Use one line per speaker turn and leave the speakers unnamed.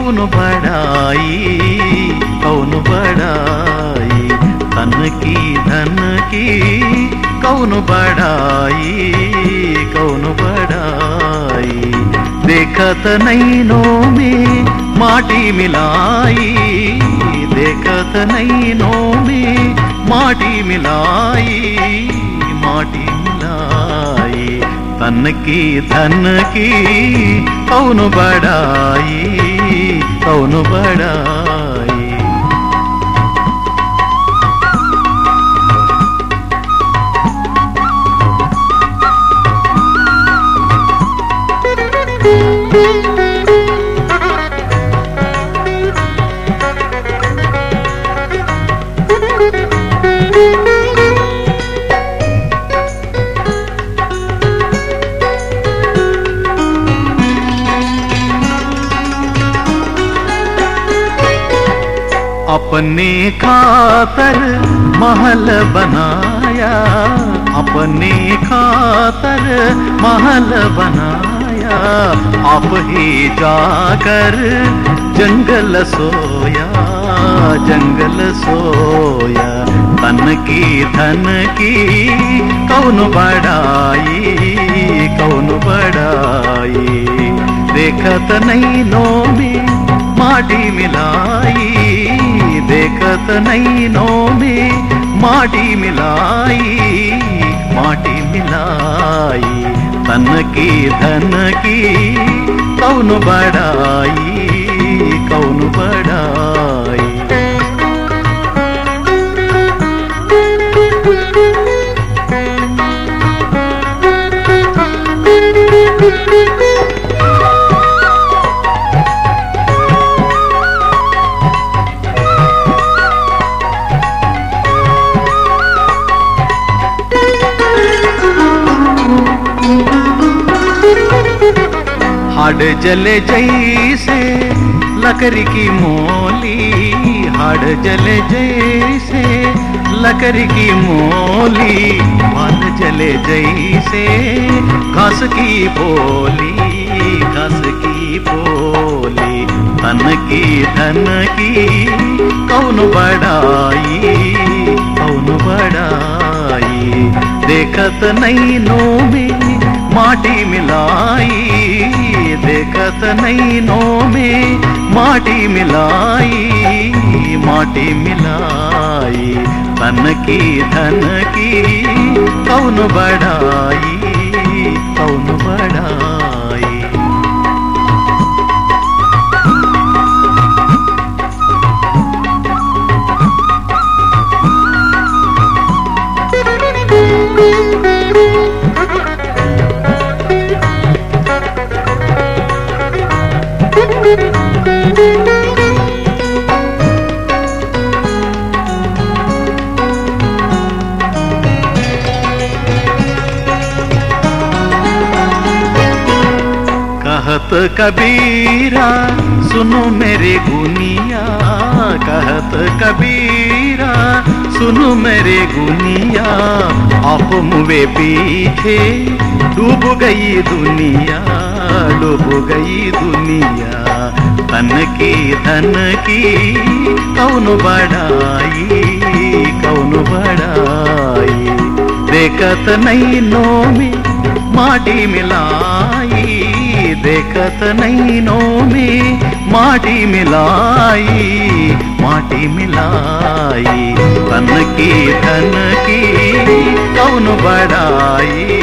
कौन बड़ाई कौन बड़ाई तन की धन की कौन बड़ाई कौन बड़ाई देखत नैनो में माटी मिलाई देखत नैनो में माटी मिलाई माटी मिलाई तन की धन की कौन बड़ाई कौन बड़ाई अपने खातर महल बनाया। अपने खातर महल बनाया। आप ही जाकर जंगल सोया जंगल सोया। तन की धन की कौन बड़ाई कौन बड़ाई देखत नहीं नो में माटी मिलाई देखत नैनो में माटी मिलाई माटी मिलाई तन की हाड जले जैसे लकड़ी की मोली हाड जले जैसे लकड़ी की मोली माल जले जैसे घास की बोली, घास की बोली, धन की धन की कौन बड़ाई कौन बड़ाई देखत नहीं नो में माटी मिलाई देखत नैनो में माटी मिलाई माटी मिलाई तन की धन की कौन बड़ाई कौन बड़ाई कहत कबीरा सुनो मेरे गुनिया। कहत कबीरा सुनो मेरे गुनिया, आप मुवे पीछे, डूब गई दुनिया, डूब गई दुनिया। तन की, धन की, कौन बड़ाई कौन बड़ाई देखत नहीं नो में माटी मिलाई, देखत नहीं नो माटी मिलाई माटी मिलाई तन की धन की कौन बड़ाई कौन बड़ाई